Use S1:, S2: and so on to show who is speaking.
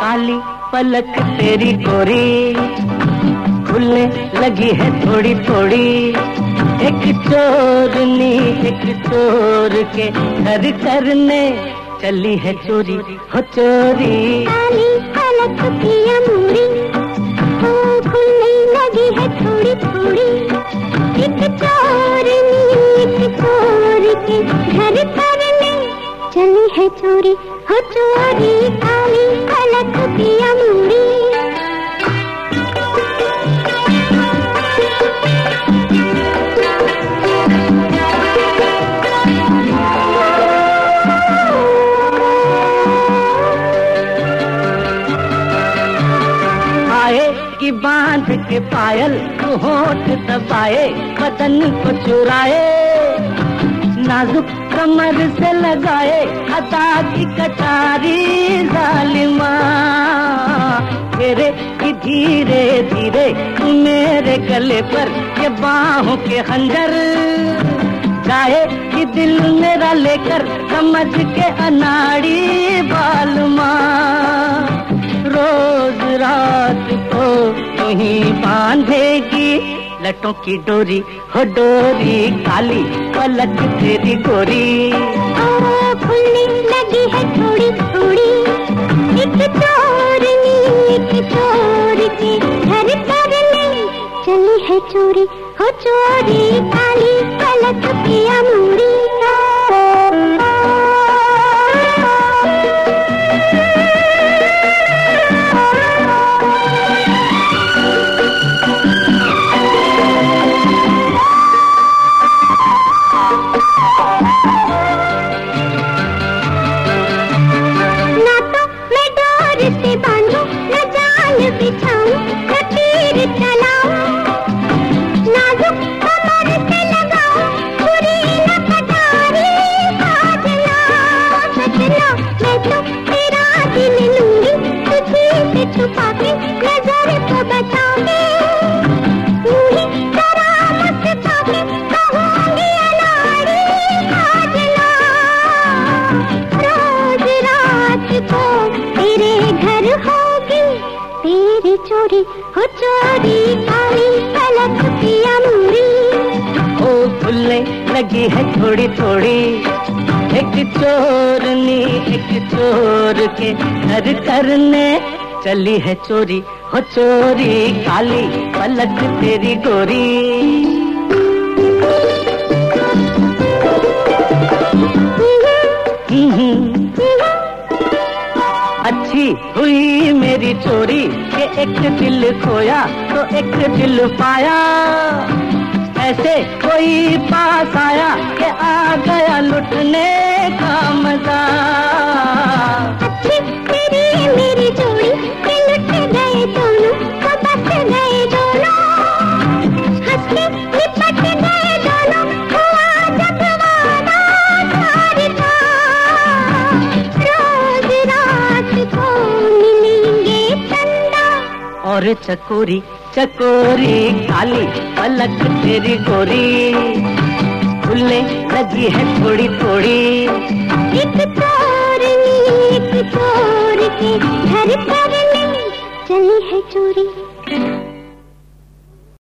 S1: काली पलक तेरी गोरी खुलने लगी है थोड़ी थोड़ी। एक चोरनी एक चोर के घर करने चली है चोरी, हो चोरी।
S2: काली की अमूरी ओ खुलने लगी है थोड़ी थोड़ी। एक चोरनी एक चोर के घर करने चली है चोरी, हो चोरी। काली पलक की
S1: कि बाँध के पायल तू होठ दबाए बदन को चुराए। नाजुक कमर से लगाए अदा की कटारी जालिमा। तेरे की धीरे धीरे मेरे गले पर ये बाहों के खंजर। जाए कि दिल मेरा लेकर समझ के अनाड़ी यही बांधेगी। लटों की डोरी, हो डोरी, काली पलक तेरी गोरी।
S2: खुलने लगी है थोड़ी थोड़ी। एक एक चोर की घर चली है चोरी, हो चोरी। से बांधूं, न जाल बिछाऊं न तीर चलाऊं नाजुक कमर से लगाऊँ छुरी न कटारी साजना सजना मैं तो तेरा दिल लूँगी, तुझी से छुपा तेरी चोरी, हो चोरी पलक
S1: ओ लगी है थोड़ी थोड़ी, एक चोरनी एक चोर के घर करने चली है चोरी, हो चोरी काली पलक, तेरी गोरी। चोरी के एक दिल खोया तो एक दिल पाया। ऐसे कोई पास आया कि आ गया लुटने का। और चकोरी चकोरी काली पलक तेरी गोरी। खुलने लगी है थोड़ी थोड़ी।
S2: एक चोरनी एक चोर के घर पर चली है चोरी।